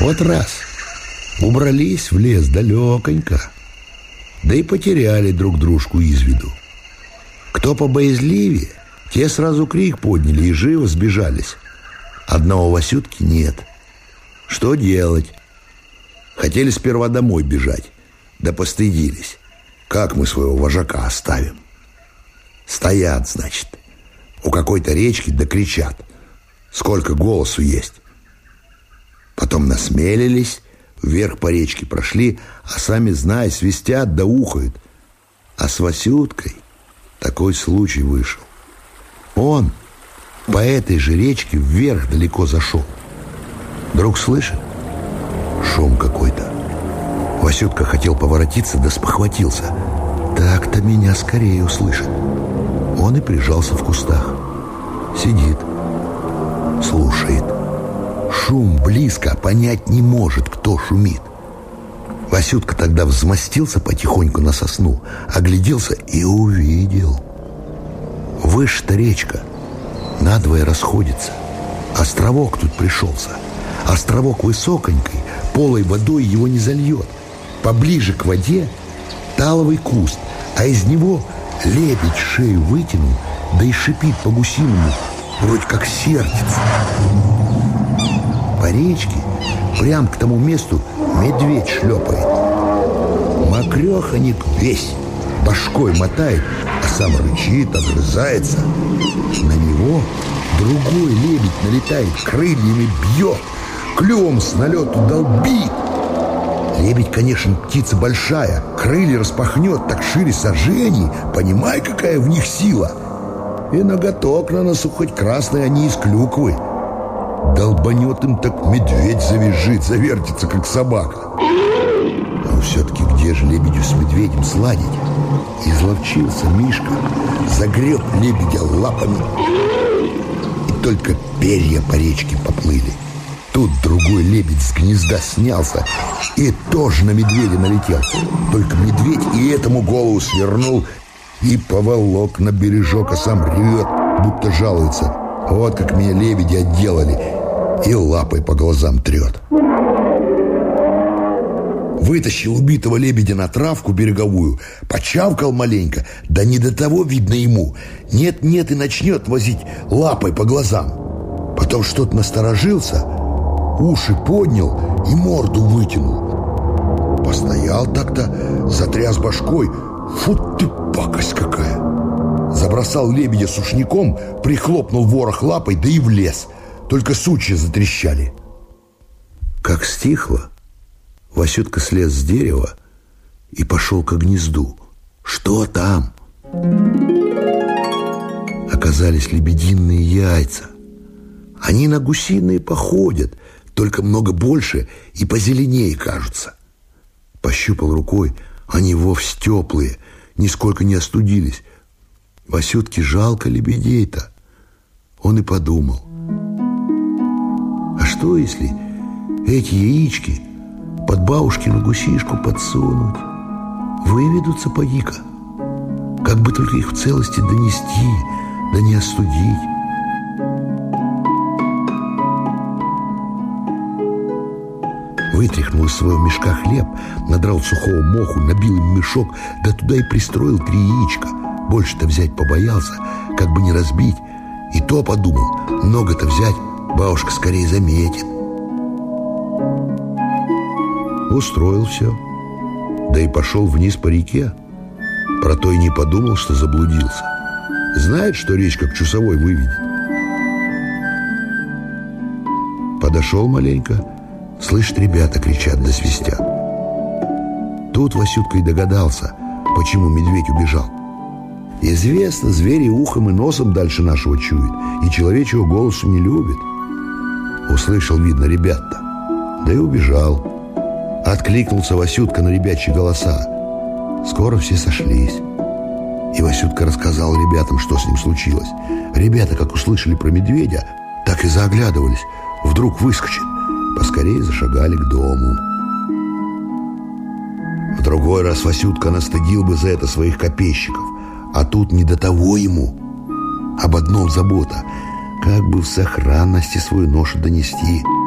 Вот раз убрались в лес далеконько, да и потеряли друг дружку из виду. Кто побоязливее, те сразу крик подняли и живо сбежались. Одного Васютки нет. Что делать? Хотели сперва домой бежать, да постыдились. Как мы своего вожака оставим? Стоят, значит, у какой-то речки да кричат. Сколько голосу есть. Потом насмелились, вверх по речке прошли, а сами, зная, свистят да ухают. А с Васюткой такой случай вышел. Он по этой же речке вверх далеко зашел. Вдруг слышит? Шум какой-то. Васютка хотел поворотиться, да спохватился. Так-то меня скорее услышит. Он и прижался в кустах. Сидит, слушает. Шум близко, понять не может, кто шумит. Васютка тогда взмостился потихоньку на сосну, огляделся и увидел. Выше-то речка, надвое расходится. Островок тут пришелся. Островок высоконький, полой водой его не зальет. Поближе к воде таловый куст, а из него лебедь шею вытянул, да и шипит по-гусиному, вроде как сердится. По речке, прям к тому месту, медведь шлепает. Мокреханик весь, башкой мотает, а сам рычит, огрызается. На него другой лебедь налетает, крыльями бьет, клювом с налету долбит. Лебедь, конечно, птица большая, крылья распахнет так шире сожжений, понимай, какая в них сила. И ноготок на носу хоть красный, а не из клюквы. Долбанет им так медведь завизжит, завертится, как собака. Но все-таки где же лебедю с медведем сладить? Изловчился Мишка, загреб лебедя лапами, и только перья по речке поплыли. Тут другой лебедь с гнезда снялся и тоже на медведя налетел. Только медведь и этому голову свернул и поволок на бережок, а сам ревет, будто жалуется. Вот как меня лебеди отделали. И лапой по глазам трет. Вытащил убитого лебедя на травку береговую, почавкал маленько, да не до того видно ему. Нет-нет и начнет возить лапой по глазам. Потом что-то насторожился, уши поднял и морду вытянул. Постоял так-то, затряс башкой. Фу ты, пакость какая! Забросал лебедя сушняком, прихлопнул ворох лапой, да и влез. Только сучья затрещали. Как стихло, Васютка слез с дерева и пошел к гнезду. Что там? Оказались лебединые яйца. Они на гусиные походят, только много больше и позеленее кажутся. Пощупал рукой, они вовсе теплые, нисколько не остудились. Васютке жалко лебедей-то. Он и подумал. А что, если эти яички под бабушкину гусишку подсунуть? Выведутся поди-ка. Как бы только их в целости донести, да не остудить. Вытряхнул из своего мешка хлеб, надрал сухого моху, набил им мешок, да туда и пристроил три яичка. Больше-то взять побоялся, как бы не разбить. И то подумал, много-то взять бабушка скорее заметит. Устроил все, да и пошел вниз по реке. Про то и не подумал, что заблудился. Знает, что речка к часовой выведет. Подошел маленько, Слышит, ребята кричат да свистят. Тут Васютка и догадался, почему медведь убежал. Известно, звери ухом и носом дальше нашего чуют, и человечего голосу не любит. Услышал, видно, ребят-то, да и убежал. Откликнулся Васютка на ребячьи голоса. Скоро все сошлись. И Васютка рассказал ребятам, что с ним случилось. Ребята, как услышали про медведя, так и заоглядывались. Вдруг выскочит поскорее зашагали к дому. В другой раз Васютка настыдил бы за это своих копейщиков, а тут не до того ему. Об одном забота, как бы в сохранности свою ношу донести –